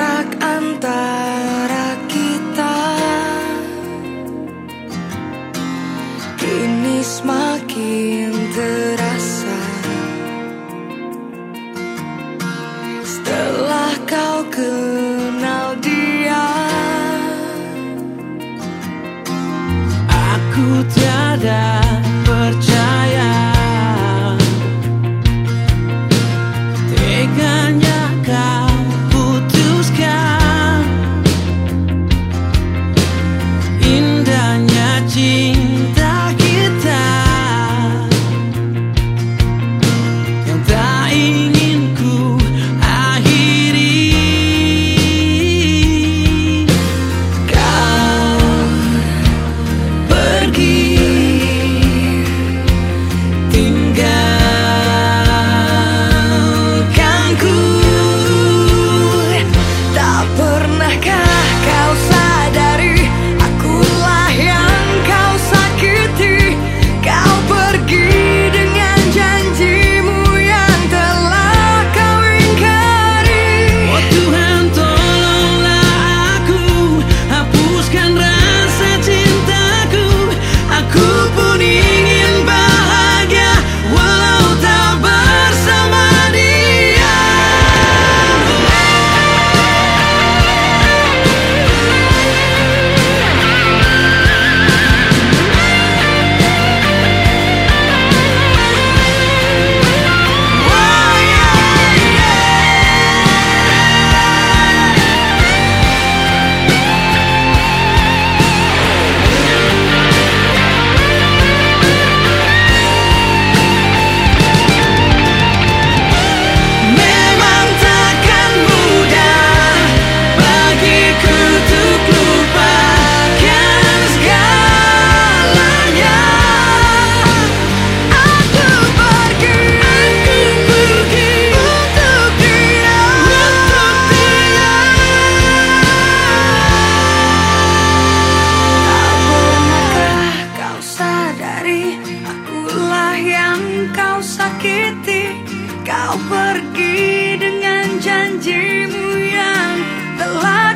jarak antara kita. Kini semakin yang kau sakiti. Kau pergi dengan janjimu yang telah